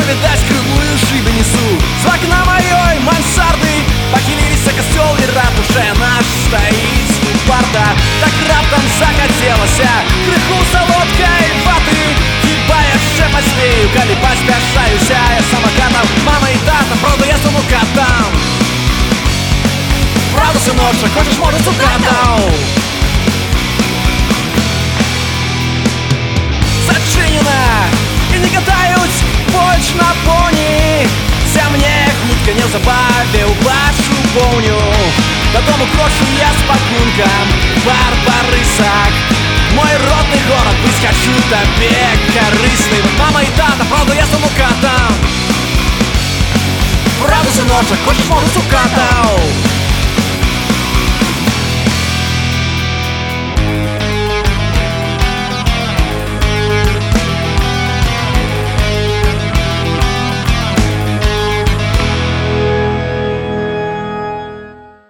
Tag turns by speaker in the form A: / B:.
A: Что, видать, кривую шибы несу. С окна моей мансарды Похилился костел и ратуша наш стоит. Парта Так раптом захотелось Крыху солодкой ваты. Хіба я ще поспею, коли поспешаюся Я самокатом, мама и тата, правда я самокатом Правда, сыночек, хочешь, может, сукатом хутка не забавил вашу помню Додому крошу я с пакунком Барбарысак Мой родный город, быть хочу тебе корыстным Мама и тата, правда я самокатом Правда, сыночек, хочешь, может, сукатом